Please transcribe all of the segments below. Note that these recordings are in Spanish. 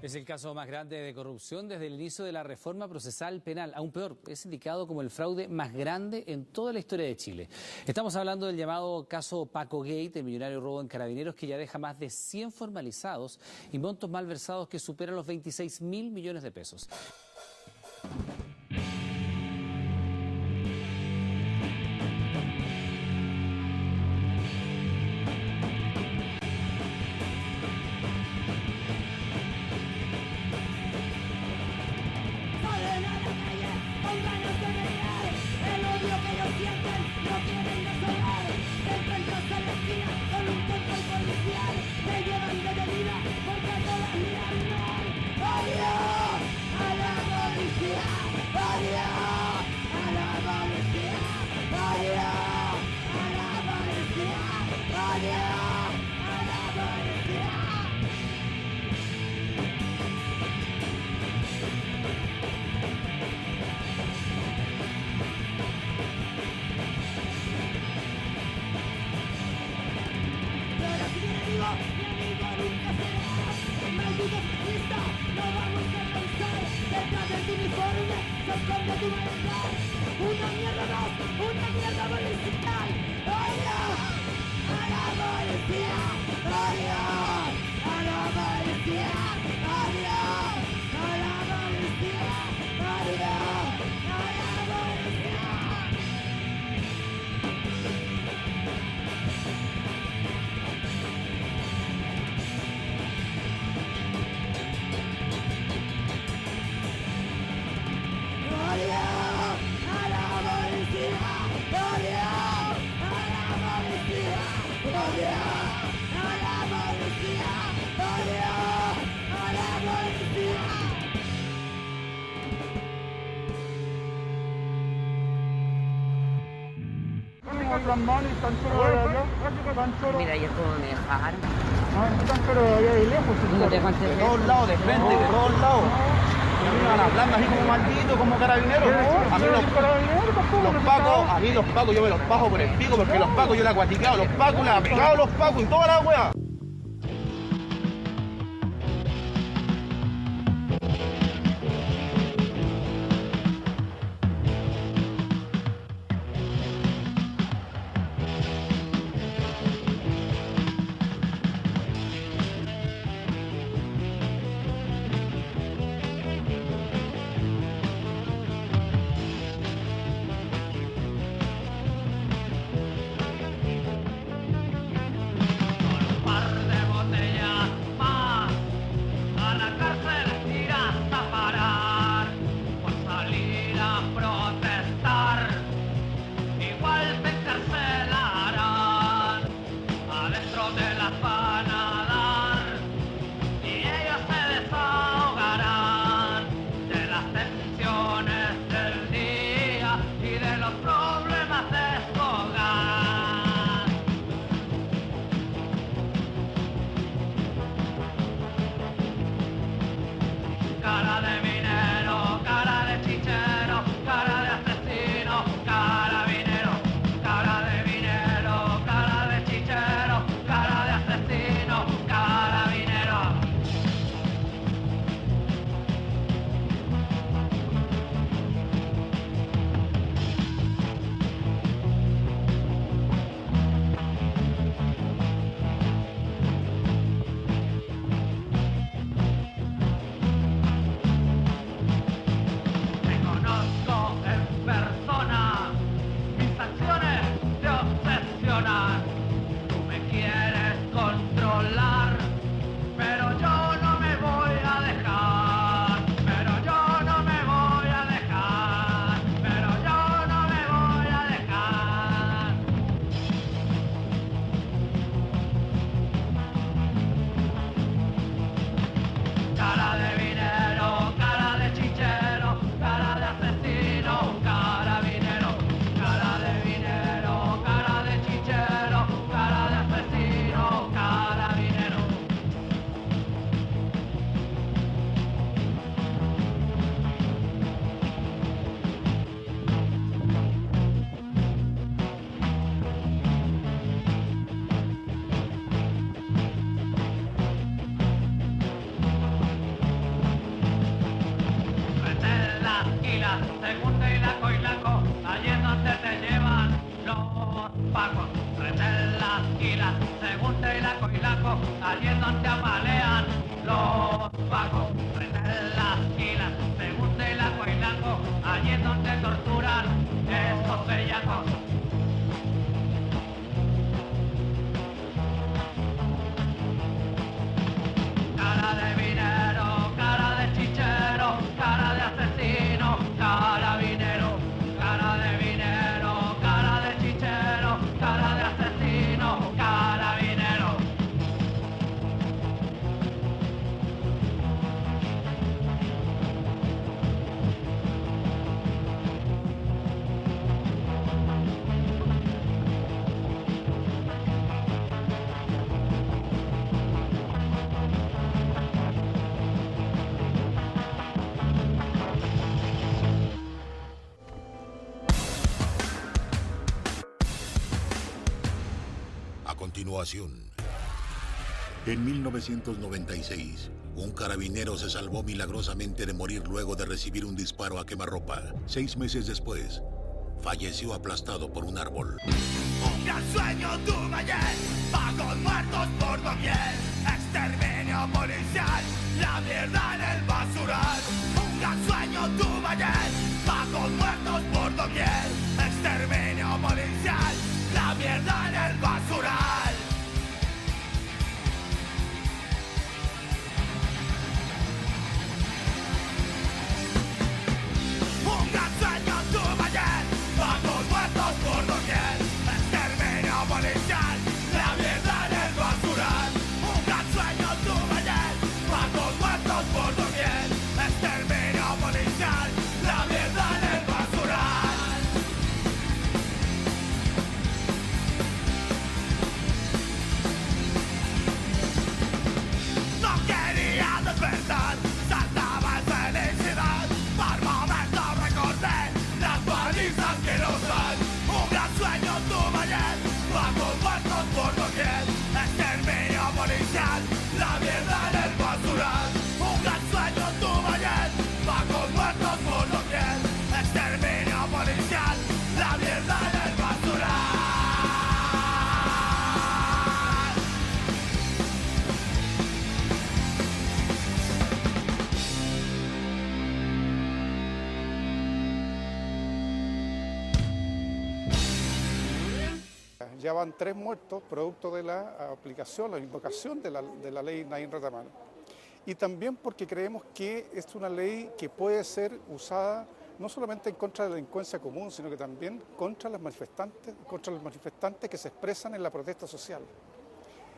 Es el caso más grande de corrupción desde el inicio de la reforma procesal penal. Aún peor, es indicado como el fraude más grande en toda la historia de Chile. Estamos hablando del llamado caso Paco Gate, el millonario robo en carabineros, que ya deja más de 100 formalizados y montos malversados que superan los 26 mil millones de pesos. Mira, ayer cómo me dejaron. tan solo de allá de lejos. No De todos lados, de frente, de todos lados. Y a mí me van hablando así como maldito, como carabineros. A mí los, los pacos, a mí los pacos, yo me los pago por el pico, porque los pacos yo la he cuaticado, los pacos, la he pegado los pacos y toda la wea. that they evacuación. En 1996, un carabinero se salvó milagrosamente de morir luego de recibir un disparo a quemarropa. Seis meses después, falleció aplastado por un árbol. Un gran sueño pagos muertos por doquier, exterminio policial, la mierda Ya van tres muertos producto de la aplicación, la invocación de la, de la ley Nain Retamal. Y también porque creemos que es una ley que puede ser usada no solamente en contra de la delincuencia común, sino que también contra los manifestantes, contra los manifestantes que se expresan en la protesta social.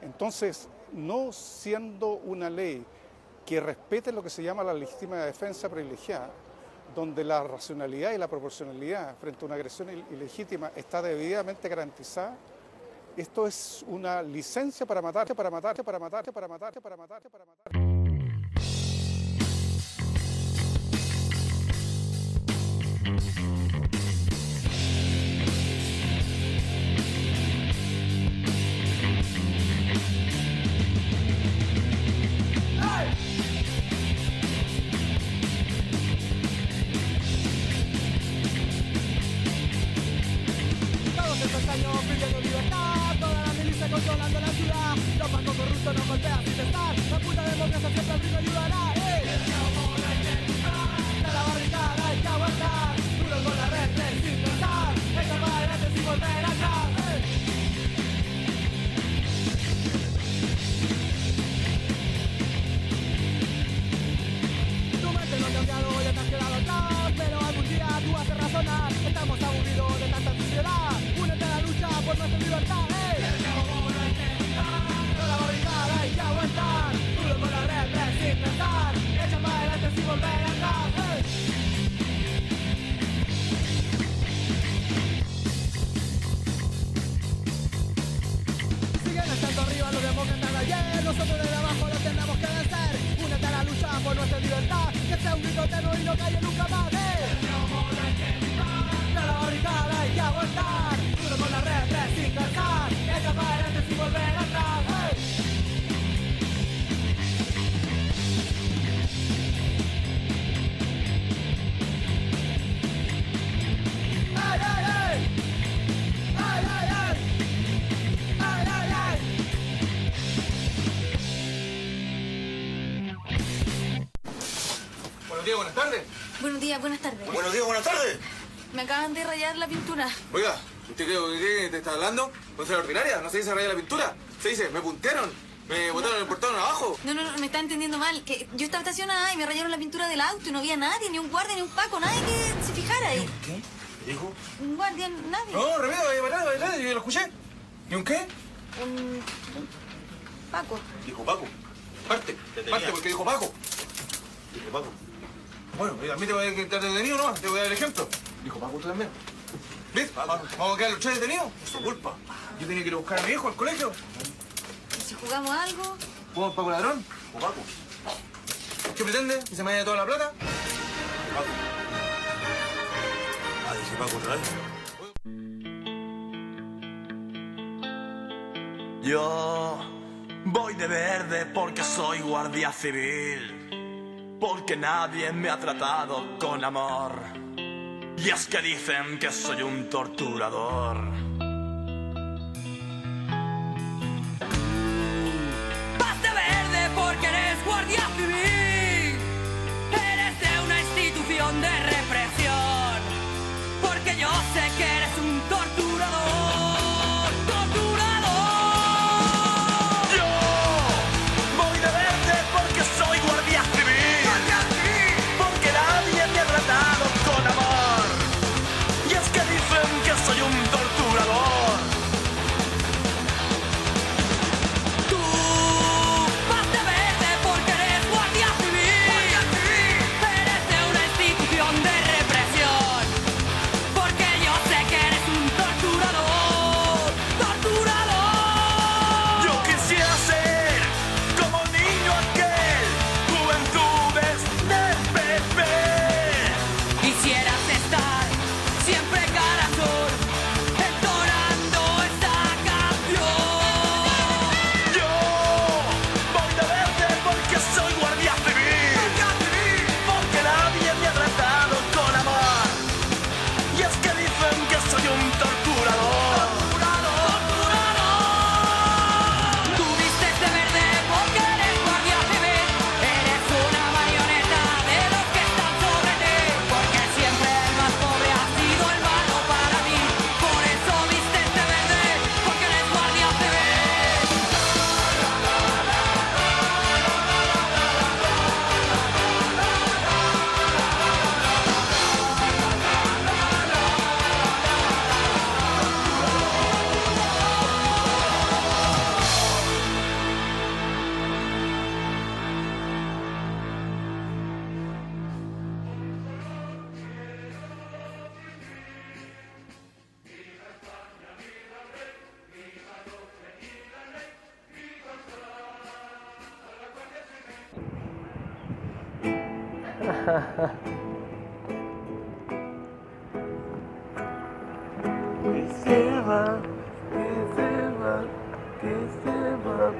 Entonces, no siendo una ley que respete lo que se llama la legítima defensa privilegiada, donde la racionalidad y la proporcionalidad frente a una agresión il- ilegítima está debidamente garantizada, esto es una licencia para matarte, para matarte, para matarte, para matarte, para matarte, para matarte. Nosotros desde abajo los tendremos que vencer. Únete a la lucha por nuestra libertad. Que sea un grito eterno y no calle nunca más. ¡eh! De la barricada hay que aguantar. Duro con la red, sin cansar Echa para adelante sin volver atrás Buenos días, buenas tardes. Buenos días, buenas tardes. Buenos días, buenas tardes. Me acaban de rayar la pintura. Oiga, ¿usted cree que te está hablando? ¿Con ser ordinaria? ¿No se dice raya la pintura? Se dice, me puntearon, me botaron el portón abajo. No, no, no, me está entendiendo mal. Que yo estaba estacionada y me rayaron la pintura del auto y no había nadie, ni un guardia, ni un paco, nadie que se fijara ahí. ¿Qué? ¿Dijo? Un guardia, nadie. No, remedio, ahí atrás, yo lo escuché. ¿Y un qué? Un, un paco. Dijo Paco. Parte, parte porque dijo Paco. Dijo Paco. Bueno, a mí te voy a quedar detenido, ¿no? Te voy a dar el ejemplo. Dijo Paco tú también. ¿Ves? Vamos a quedar los tres detenidos. Por su culpa. Yo tenía que ir a buscar a mi hijo al colegio. ¿Y si jugamos algo? ¿Jugamos Paco ladrón? ¿O Paco? ¿Qué pretende? ¿Que se me vaya toda la plata? Paco. Ah, dice Paco otra vez. Yo voy de verde porque soy guardia civil, porque nadie me ha tratado con amor. Y es que dicen que soy un torturador. Vas de verde porque eres guardia civil. Eres de una institución de represión. Porque yo sé que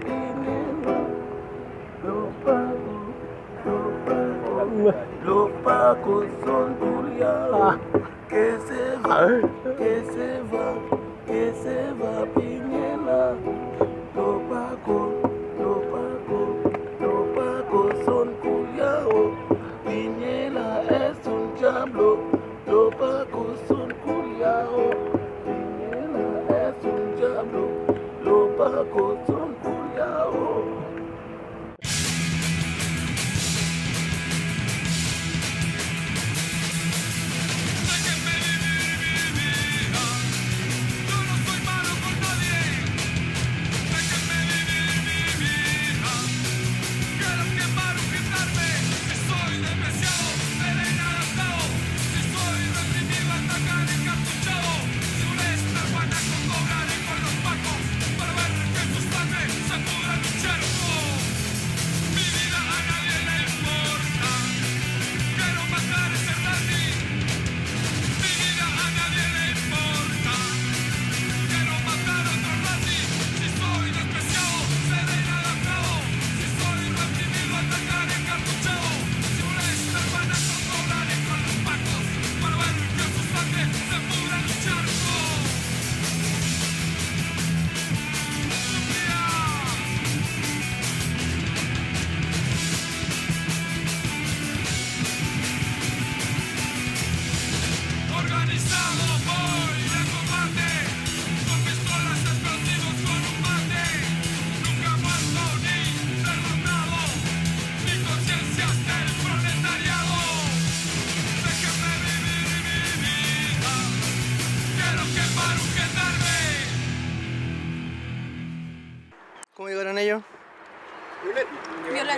Pineda. Los pagos, los pagos, los pagos son duriados. Que se va, que se va, que se va, Pineda.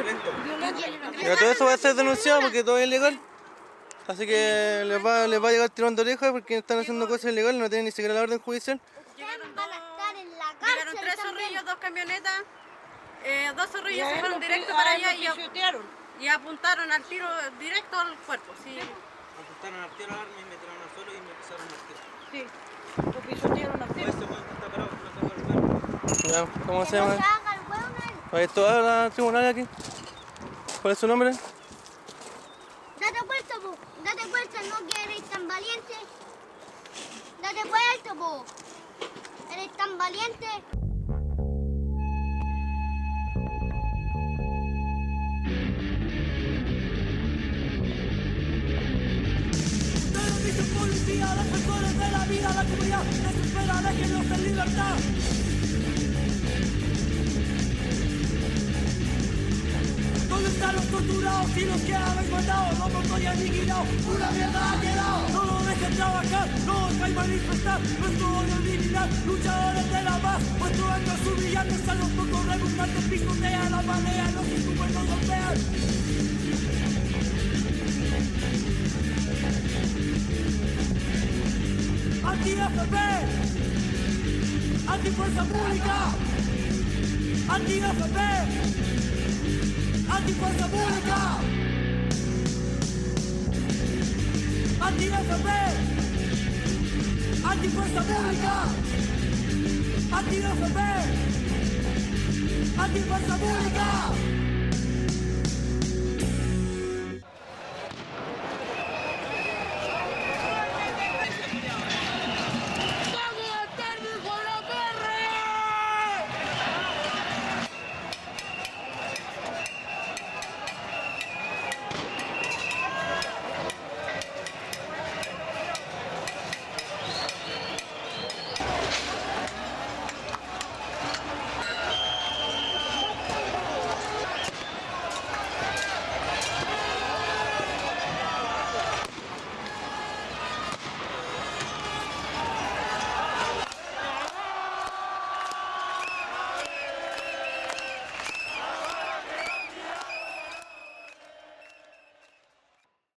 Violento. Mira, todo eso va a ser denunciado porque todo es ilegal. Así que les va, les va a llegar tirón de oreja porque están haciendo cosas ilegales, no tienen ni siquiera la orden judicial. Llegaron, dos, llegaron tres zorrillos, dos camionetas. Eh, dos zorrillos se fueron directo para allá y, y apuntaron al tiro directo al cuerpo. Sí. Apuntaron al tiro al arma y me tiraron al suelo y me empezaron a tiro. Sí. Lo pisotearon al tiro. Al Ya, ¿Cómo se llama? ¿Hay toda la tribunal aquí? ¿Cuál es su nombre? Date vuelta, po. Date vuelta, no que eres tan valiente. Date vuelta, po. Eres tan valiente. Servicio policía, defensores de la vida, la comunidad desespera de que no esté en libertad. Están los torturados y los que habéis matado? Los montoya liquidados, una mierda ha quedado. No lo dejen trabajar, no os vais a manifestar. Nuestro odio dignidad, luchadores de la paz. Vuestro acto es humillante, a los pocos redundantes, picotean la marea, los que golpean. Anti-FP, anti-fuerza pública, anti-FP, anti-fuerza pública, anti-FP, anti-fuerza pública, anti-FP, anti-fuerza pública.